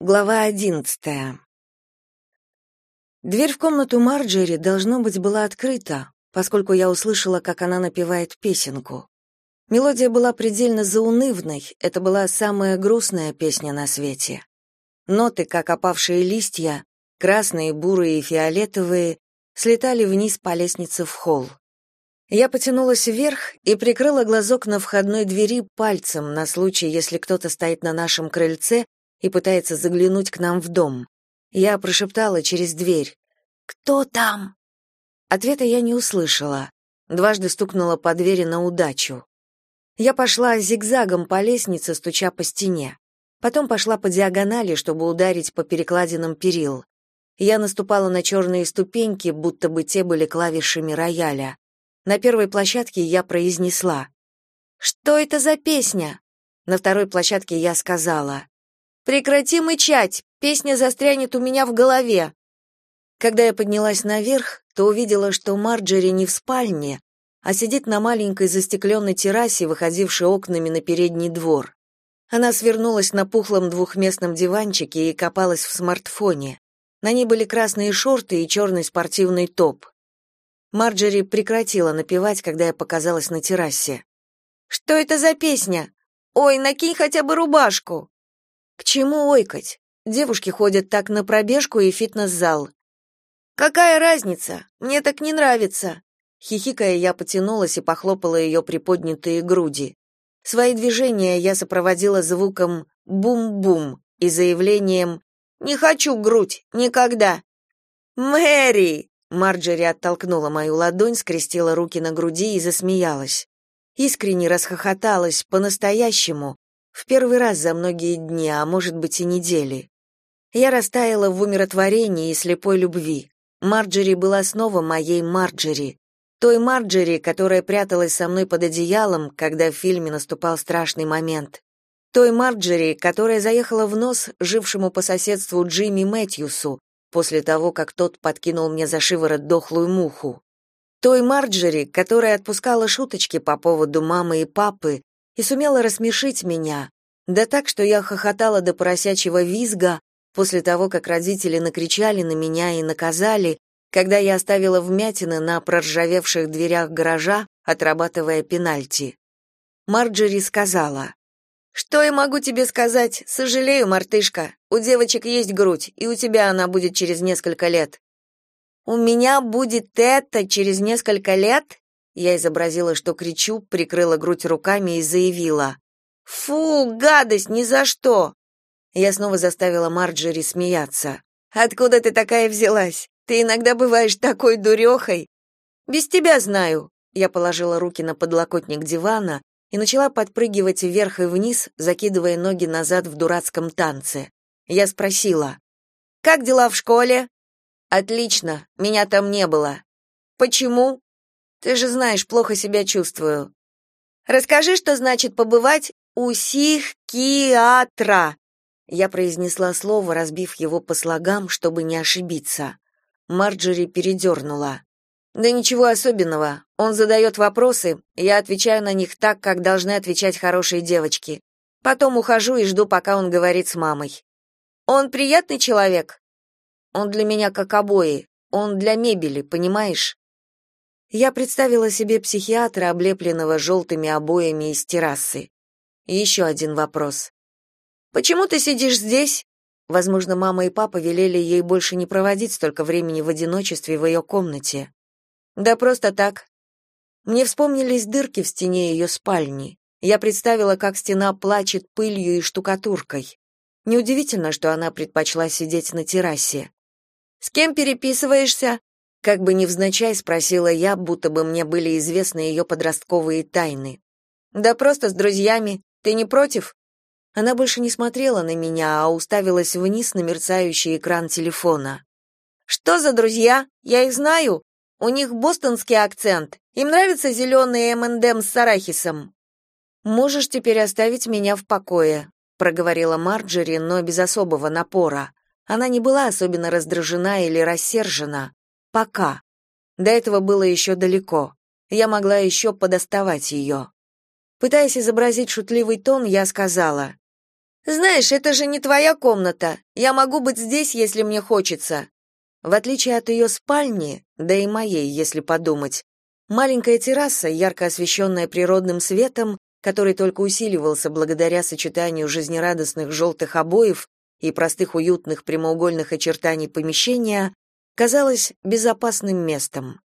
Глава одиннадцатая. Дверь в комнату Марджери, должно быть, была открыта, поскольку я услышала, как она напевает песенку. Мелодия была предельно заунывной, это была самая грустная песня на свете. Ноты, как опавшие листья, красные, бурые и фиолетовые, слетали вниз по лестнице в холл. Я потянулась вверх и прикрыла глазок на входной двери пальцем на случай, если кто-то стоит на нашем крыльце и пытается заглянуть к нам в дом. Я прошептала через дверь. «Кто там?» Ответа я не услышала. Дважды стукнула по двери на удачу. Я пошла зигзагом по лестнице, стуча по стене. Потом пошла по диагонали, чтобы ударить по перекладинам перил. Я наступала на черные ступеньки, будто бы те были клавишами рояля. На первой площадке я произнесла. «Что это за песня?» На второй площадке я сказала. Прекрати мычать, песня застрянет у меня в голове. Когда я поднялась наверх, то увидела, что Марджери не в спальне, а сидит на маленькой застекленной террасе, выходившей окнами на передний двор. Она свернулась на пухлом двухместном диванчике и копалась в смартфоне. На ней были красные шорты и черный спортивный топ. Марджери прекратила напевать, когда я показалась на террасе. «Что это за песня? Ой, накинь хотя бы рубашку!» К чему ойкать? Девушки ходят так на пробежку и фитнес-зал. Какая разница? Мне так не нравится. Хихикая, я потянулась и похлопала ее приподнятые груди. Свои движения я сопроводила звуком бум-бум и заявлением «Не хочу грудь, никогда!» «Мэри!» Марджери оттолкнула мою ладонь, скрестила руки на груди и засмеялась. Искренне расхохоталась, по-настоящему, в первый раз за многие дни, а может быть и недели. Я растаяла в умиротворении и слепой любви. Марджери была снова моей Марджери, той Марджери, которая пряталась со мной под одеялом, когда в фильме наступал страшный момент. Той Марджери, которая заехала в нос жившему по соседству Джимми Мэтьюсу после того, как тот подкинул мне за шиворот дохлую муху. Той Марджери, которая отпускала шуточки по поводу мамы и папы, и сумела рассмешить меня, да так, что я хохотала до поросячьего визга после того, как родители накричали на меня и наказали, когда я оставила вмятины на проржавевших дверях гаража, отрабатывая пенальти. Марджери сказала, «Что я могу тебе сказать? Сожалею, мартышка. У девочек есть грудь, и у тебя она будет через несколько лет». «У меня будет это через несколько лет?» Я изобразила, что кричу, прикрыла грудь руками и заявила. «Фу, гадость, ни за что!» Я снова заставила Марджери смеяться. «Откуда ты такая взялась? Ты иногда бываешь такой дурехой!» «Без тебя знаю!» Я положила руки на подлокотник дивана и начала подпрыгивать вверх и вниз, закидывая ноги назад в дурацком танце. Я спросила. «Как дела в школе?» «Отлично, меня там не было». «Почему?» Ты же знаешь, плохо себя чувствую. Расскажи, что значит побывать у психиатра. Я произнесла слово, разбив его по слогам, чтобы не ошибиться. Марджери передернула. Да ничего особенного. Он задает вопросы, я отвечаю на них так, как должны отвечать хорошие девочки. Потом ухожу и жду, пока он говорит с мамой. Он приятный человек. Он для меня как обои. Он для мебели, понимаешь? Я представила себе психиатра, облепленного желтыми обоями из террасы. И еще один вопрос. «Почему ты сидишь здесь?» Возможно, мама и папа велели ей больше не проводить столько времени в одиночестве в ее комнате. Да просто так. Мне вспомнились дырки в стене ее спальни. Я представила, как стена плачет пылью и штукатуркой. Неудивительно, что она предпочла сидеть на террасе. «С кем переписываешься?» Как бы невзначай спросила я, будто бы мне были известны ее подростковые тайны. Да просто с друзьями. Ты не против? Она больше не смотрела на меня, а уставилась вниз на мерцающий экран телефона. Что за друзья? Я их знаю. У них бостонский акцент. Им нравится зеленый M&M с арахисом. Можешь теперь оставить меня в покое, проговорила Марджери, но без особого напора. Она не была особенно раздражена или рассержена, Пока. До этого было еще далеко. Я могла еще подоставать ее. Пытаясь изобразить шутливый тон, я сказала: Знаешь, это же не твоя комната. Я могу быть здесь, если мне хочется. В отличие от ее спальни, да и моей, если подумать, маленькая терраса, ярко освещенная природным светом, который только усиливался благодаря сочетанию жизнерадостных желтых обоев и простых уютных прямоугольных очертаний помещения, казалась безопасным местом.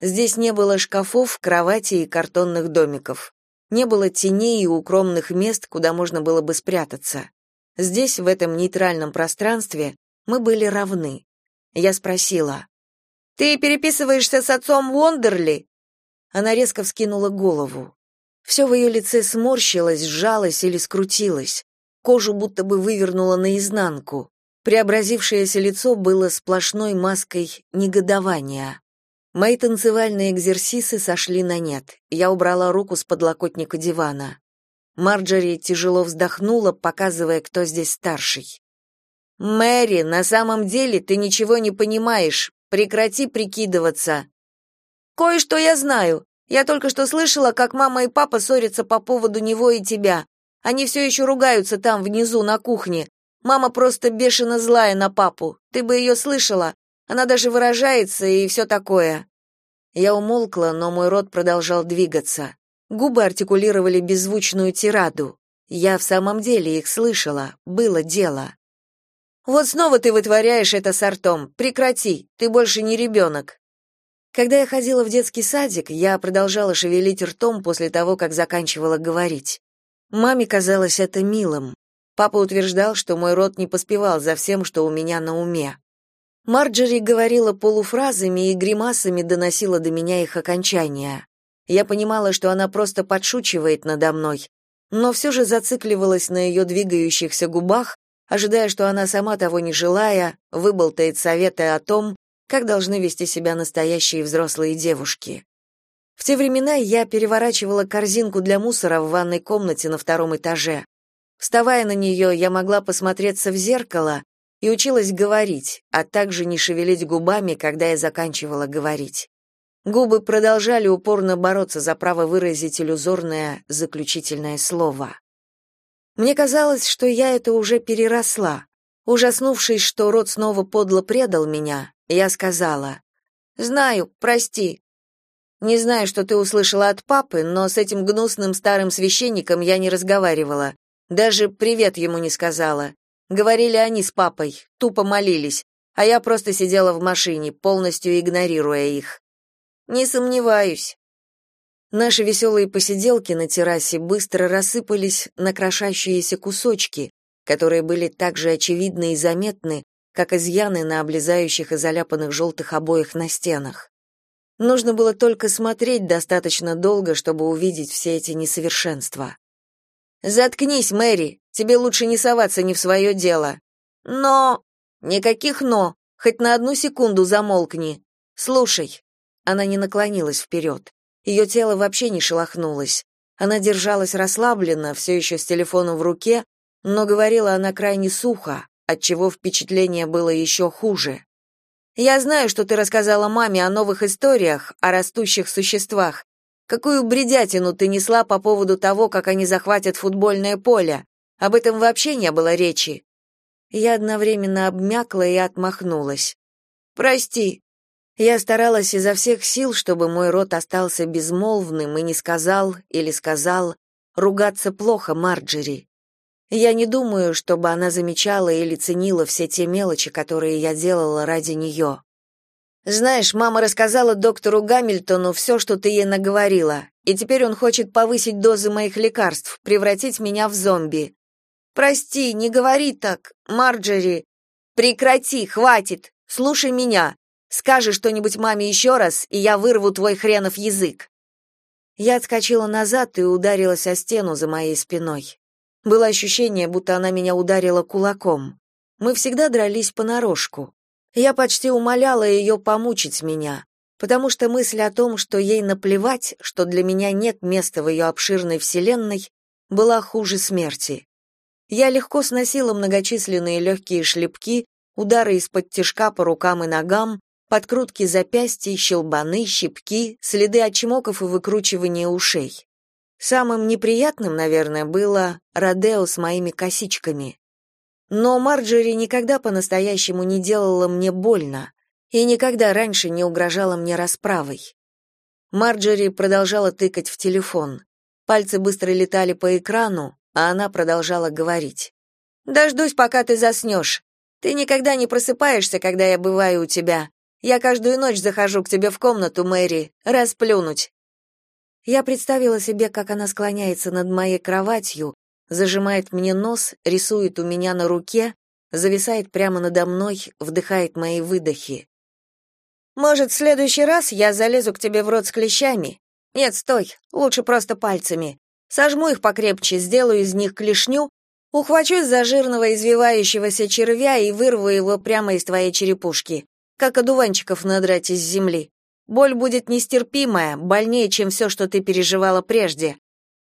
Здесь не было шкафов, кровати и картонных домиков. Не было теней и укромных мест, куда можно было бы спрятаться. Здесь, в этом нейтральном пространстве, мы были равны. Я спросила, «Ты переписываешься с отцом Уондерли?» Она резко вскинула голову. Все в ее лице сморщилось, сжалось или скрутилось. Кожу будто бы вывернуло наизнанку. Преобразившееся лицо было сплошной маской негодования. Мои танцевальные экзерсисы сошли на нет. Я убрала руку с подлокотника дивана. Марджори тяжело вздохнула, показывая, кто здесь старший. «Мэри, на самом деле ты ничего не понимаешь. Прекрати прикидываться». «Кое-что я знаю. Я только что слышала, как мама и папа ссорятся по поводу него и тебя. Они все еще ругаются там, внизу, на кухне. Мама просто бешено злая на папу. Ты бы ее слышала. Она даже выражается и все такое». Я умолкла, но мой рот продолжал двигаться. Губы артикулировали беззвучную тираду. Я в самом деле их слышала, было дело. «Вот снова ты вытворяешь это с артом. Прекрати, ты больше не ребенок». Когда я ходила в детский садик, я продолжала шевелить ртом после того, как заканчивала говорить. Маме казалось это милым. Папа утверждал, что мой рот не поспевал за всем, что у меня на уме. Марджери говорила полуфразами и гримасами доносила до меня их окончания. Я понимала, что она просто подшучивает надо мной, но все же зацикливалась на ее двигающихся губах, ожидая, что она сама того не желая, выболтает советы о том, как должны вести себя настоящие взрослые девушки. В те времена я переворачивала корзинку для мусора в ванной комнате на втором этаже. Вставая на нее, я могла посмотреться в зеркало и училась говорить, а также не шевелить губами, когда я заканчивала говорить. Губы продолжали упорно бороться за право выразить иллюзорное заключительное слово. Мне казалось, что я это уже переросла. Ужаснувшись, что рот снова подло предал меня, я сказала, «Знаю, прости. Не знаю, что ты услышала от папы, но с этим гнусным старым священником я не разговаривала. Даже привет ему не сказала. Говорили они с папой, тупо молились, а я просто сидела в машине, полностью игнорируя их. Не сомневаюсь. Наши веселые посиделки на террасе быстро рассыпались на крошащиеся кусочки, которые были так же очевидны и заметны, как изъяны на облезающих и заляпанных желтых обоях на стенах. Нужно было только смотреть достаточно долго, чтобы увидеть все эти несовершенства. «Заткнись, Мэри, тебе лучше не соваться не в свое дело». «Но...» «Никаких «но», хоть на одну секунду замолкни. Слушай». Она не наклонилась вперед. Ее тело вообще не шелохнулось. Она держалась расслабленно, все еще с телефоном в руке, но говорила она крайне сухо, отчего впечатление было еще хуже. «Я знаю, что ты рассказала маме о новых историях, о растущих существах. Какую бредятину ты несла по поводу того, как они захватят футбольное поле? Об этом вообще не было речи». Я одновременно обмякла и отмахнулась. «Прости». Я старалась изо всех сил, чтобы мой рот остался безмолвным и не сказал или сказал «ругаться плохо, Марджери». Я не думаю, чтобы она замечала или ценила все те мелочи, которые я делала ради нее. Знаешь, мама рассказала доктору Гамильтону все, что ты ей наговорила, и теперь он хочет повысить дозы моих лекарств, превратить меня в зомби. Прости, не говори так, Марджери. Прекрати, хватит. Слушай меня. Скажи что-нибудь маме еще раз, и я вырву твой хренов язык. Я отскочила назад и ударилась о стену за моей спиной. Было ощущение, будто она меня ударила кулаком. Мы всегда дрались понарошку. Я почти умоляла ее помучить меня, потому что мысль о том, что ей наплевать, что для меня нет места в ее обширной вселенной, была хуже смерти. Я легко сносила многочисленные легкие шлепки, удары из-под тишка по рукам и ногам, подкрутки запястий, щелбаны, щипки, следы очмоков и выкручивания ушей. Самым неприятным, наверное, было Родео с моими косичками. Но Марджери никогда по-настоящему не делала мне больно и никогда раньше не угрожала мне расправой. Марджери продолжала тыкать в телефон. Пальцы быстро летали по экрану, а она продолжала говорить. «Дождусь, пока ты заснешь. Ты никогда не просыпаешься, когда я бываю у тебя. Я каждую ночь захожу к тебе в комнату, Мэри, расплюнуть». Я представила себе, как она склоняется над моей кроватью, зажимает мне нос, рисует у меня на руке, зависает прямо надо мной, вдыхает мои выдохи. «Может, в следующий раз я залезу к тебе в рот с клещами? Нет, стой, лучше просто пальцами. Сожму их покрепче, сделаю из них клешню, ухвачусь за жирного извивающегося червя и вырву его прямо из твоей черепушки, как одуванчиков надрать из земли. Боль будет нестерпимая, больнее, чем все, что ты переживала прежде.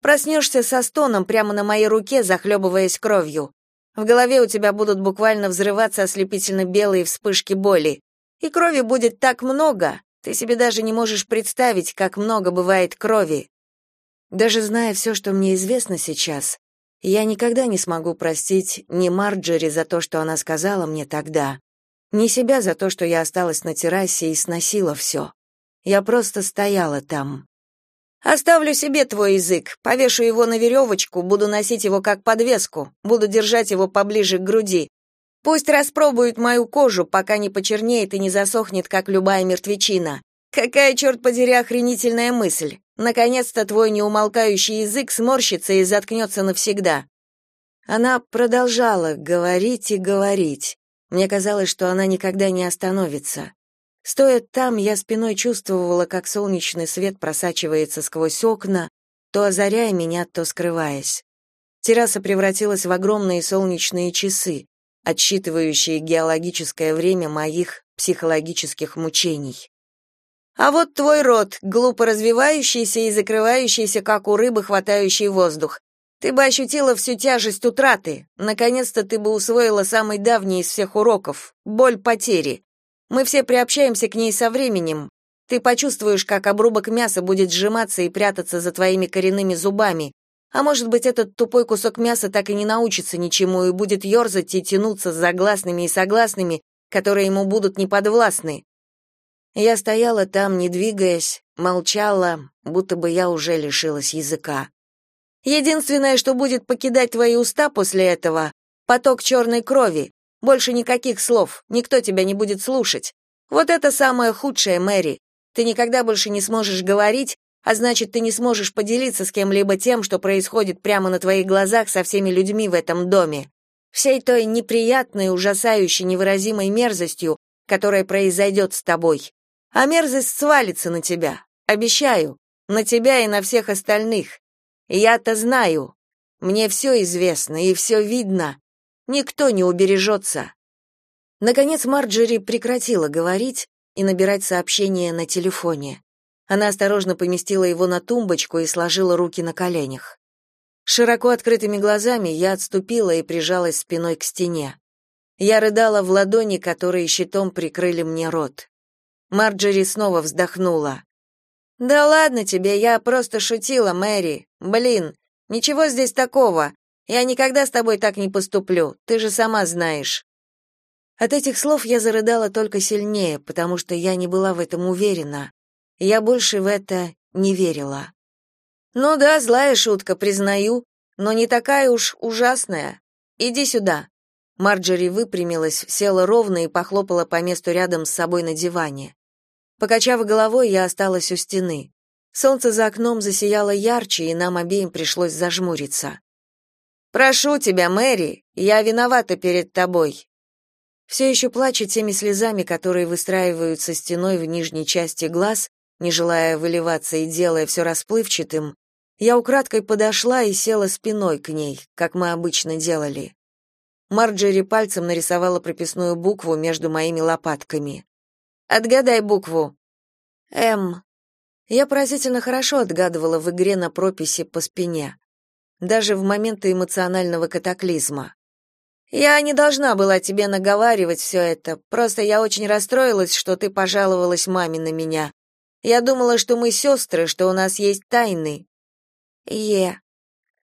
Проснешься со стоном прямо на моей руке, захлебываясь кровью. В голове у тебя будут буквально взрываться ослепительно белые вспышки боли. И крови будет так много, ты себе даже не можешь представить, как много бывает крови. Даже зная все, что мне известно сейчас, я никогда не смогу простить ни Марджери за то, что она сказала мне тогда, ни себя за то, что я осталась на террасе и сносила все. Я просто стояла там. Оставлю себе твой язык, повешу его на веревочку, буду носить его как подвеску, буду держать его поближе к груди. Пусть распробуют мою кожу, пока не почернеет и не засохнет, как любая мертвечина. Какая, черт подери, охренительная мысль. Наконец-то твой неумолкающий язык сморщится и заткнется навсегда. Она продолжала говорить и говорить. Мне казалось, что она никогда не остановится. Стоя там, я спиной чувствовала, как солнечный свет просачивается сквозь окна, то озаряя меня, то скрываясь. Терраса превратилась в огромные солнечные часы, отсчитывающие геологическое время моих психологических мучений. А вот твой рот, глупо развивающийся и закрывающийся, как у рыбы, хватающий воздух. Ты бы ощутила всю тяжесть утраты. Наконец-то ты бы усвоила самый давний из всех уроков боль потери. Мы все приобщаемся к ней со временем. Ты почувствуешь, как обрубок мяса будет сжиматься и прятаться за твоими коренными зубами. А может быть, этот тупой кусок мяса так и не научится ничему и будет ерзать и тянуться с загласными и согласными, которые ему будут неподвластны. Я стояла там, не двигаясь, молчала, будто бы я уже лишилась языка. Единственное, что будет покидать твои уста после этого поток черной крови, больше никаких слов, никто тебя не будет слушать. Вот это самое худшее, Мэри. Ты никогда больше не сможешь говорить, а значит, ты не сможешь поделиться с кем-либо тем, что происходит прямо на твоих глазах со всеми людьми в этом доме. Всей той неприятной, ужасающей, невыразимой мерзостью, которая произойдет с тобой. А мерзость свалится на тебя, обещаю, на тебя и на всех остальных. Я-то знаю. Мне все известно и все видно. Никто не убережется. Наконец Марджери прекратила говорить и набирать сообщение на телефоне. Она осторожно поместила его на тумбочку и сложила руки на коленях. Широко открытыми глазами я отступила и прижалась спиной к стене. Я рыдала в ладони, которые щитом прикрыли мне рот. Марджери снова вздохнула. «Да ладно тебе, я просто шутила, Мэри. Блин, ничего здесь такого. Я никогда с тобой так не поступлю, ты же сама знаешь. От этих слов я зарыдала только сильнее, потому что я не была в этом уверена. Я больше в это не верила. Ну да, злая шутка, признаю, но не такая уж ужасная. Иди сюда. Марджери выпрямилась, села ровно и похлопала по месту рядом с собой на диване. Покачав головой, я осталась у стены. Солнце за окном засияло ярче, и нам обеим пришлось зажмуриться. Прошу тебя, Мэри, я виновата перед тобой. Все еще плача теми слезами, которые выстраиваются стеной в нижней части глаз, не желая выливаться и делая все расплывчатым, я украдкой подошла и села спиной к ней, как мы обычно делали. Марджери пальцем нарисовала прописную букву между моими лопатками. «Отгадай букву». «М». Я поразительно хорошо отгадывала в игре на прописи по спине даже в моменты эмоционального катаклизма. Я не должна была тебе наговаривать все это, просто я очень расстроилась, что ты пожаловалась маме на меня. Я думала, что мы сестры, что у нас есть тайны. Е.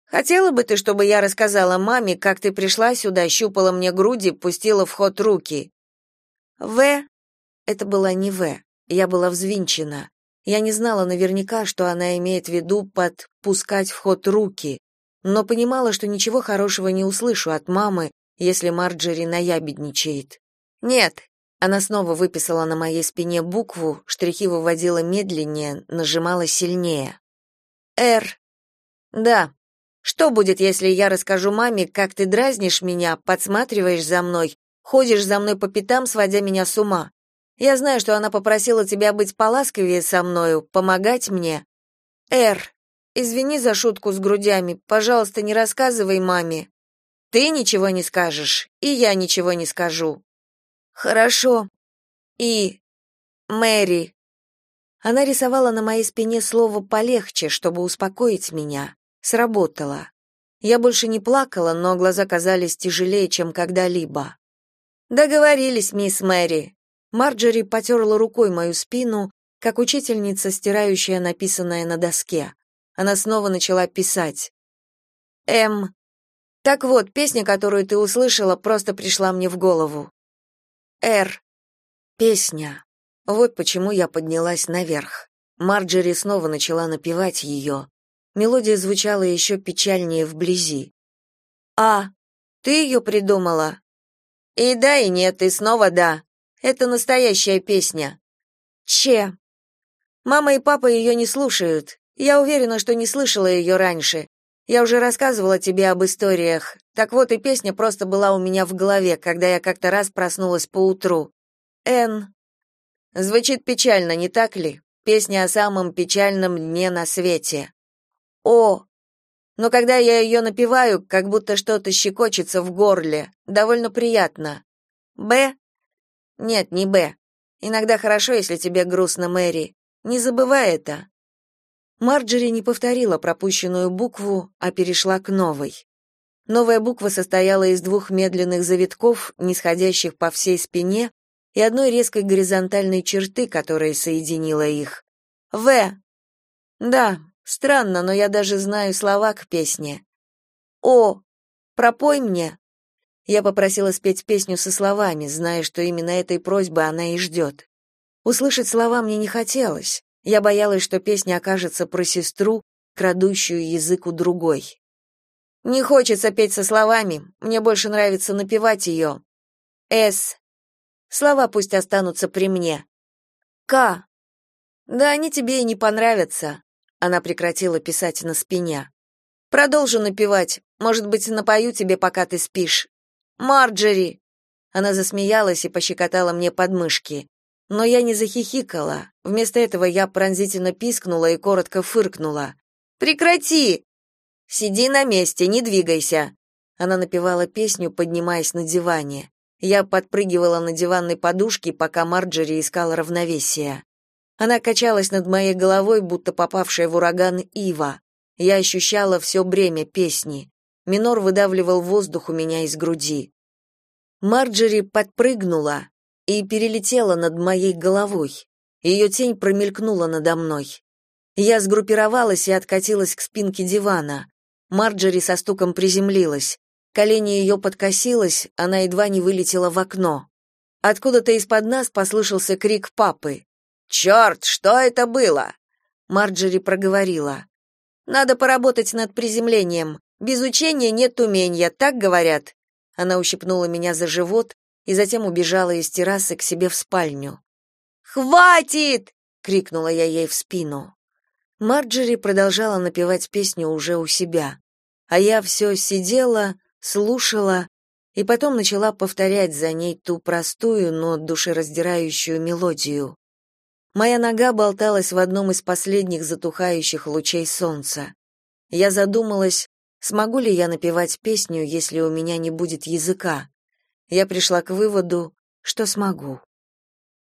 Хотела бы ты, чтобы я рассказала маме, как ты пришла сюда, щупала мне груди, пустила в ход руки? В. Это была не В. Я была взвинчена. Я не знала наверняка, что она имеет в виду под «пускать в ход руки», но понимала, что ничего хорошего не услышу от мамы, если Марджери наябедничает. «Нет». Она снова выписала на моей спине букву, штрихи выводила медленнее, нажимала сильнее. «Р». «Да. Что будет, если я расскажу маме, как ты дразнишь меня, подсматриваешь за мной, ходишь за мной по пятам, сводя меня с ума? Я знаю, что она попросила тебя быть поласковее со мною, помогать мне. Р. Извини за шутку с грудями. Пожалуйста, не рассказывай маме. Ты ничего не скажешь, и я ничего не скажу. Хорошо. И Мэри. Она рисовала на моей спине слово полегче, чтобы успокоить меня. Сработало. Я больше не плакала, но глаза казались тяжелее, чем когда-либо. Договорились, мисс Мэри. Марджери потерла рукой мою спину, как учительница, стирающая написанное на доске. Она снова начала писать. «М. Так вот, песня, которую ты услышала, просто пришла мне в голову. Р. Песня. Вот почему я поднялась наверх. Марджери снова начала напевать ее. Мелодия звучала еще печальнее вблизи. «А, ты ее придумала?» «И да, и нет, и снова да. Это настоящая песня. Че. Мама и папа ее не слушают. Я уверена, что не слышала ее раньше. Я уже рассказывала тебе об историях. Так вот и песня просто была у меня в голове, когда я как-то раз проснулась поутру. Н. Звучит печально, не так ли? Песня о самом печальном дне на свете. О. Но когда я ее напеваю, как будто что-то щекочется в горле. Довольно приятно. Б. Нет, не Б. Иногда хорошо, если тебе грустно, Мэри. Не забывай это. Марджери не повторила пропущенную букву, а перешла к новой. Новая буква состояла из двух медленных завитков, нисходящих по всей спине, и одной резкой горизонтальной черты, которая соединила их. В. Да, странно, но я даже знаю слова к песне. О. Пропой мне. Я попросила спеть песню со словами, зная, что именно этой просьбы она и ждет. Услышать слова мне не хотелось. Я боялась, что песня окажется про сестру, крадущую язык у другой. Не хочется петь со словами, мне больше нравится напевать ее. С. Слова пусть останутся при мне. К. Да они тебе и не понравятся. Она прекратила писать на спине. Продолжу напевать. Может быть, напою тебе, пока ты спишь. Марджери!» Она засмеялась и пощекотала мне подмышки. Но я не захихикала. Вместо этого я пронзительно пискнула и коротко фыркнула. «Прекрати!» «Сиди на месте, не двигайся!» Она напевала песню, поднимаясь на диване. Я подпрыгивала на диванной подушке, пока Марджери искала равновесие. Она качалась над моей головой, будто попавшая в ураган ива. Я ощущала все бремя песни. Минор выдавливал воздух у меня из груди. Марджери подпрыгнула и перелетела над моей головой. Ее тень промелькнула надо мной. Я сгруппировалась и откатилась к спинке дивана. Марджери со стуком приземлилась. Колени ее подкосилось, она едва не вылетела в окно. Откуда-то из-под нас послышался крик папы. «Черт, что это было?» Марджери проговорила. «Надо поработать над приземлением. Без учения нет умения, так говорят. Она ущипнула меня за живот и затем убежала из террасы к себе в спальню. Хватит! крикнула я ей в спину. Марджери продолжала напевать песню уже у себя, а я все сидела, слушала и потом начала повторять за ней ту простую, но душераздирающую мелодию. Моя нога болталась в одном из последних затухающих лучей солнца. Я задумалась, Смогу ли я напевать песню, если у меня не будет языка? Я пришла к выводу, что смогу.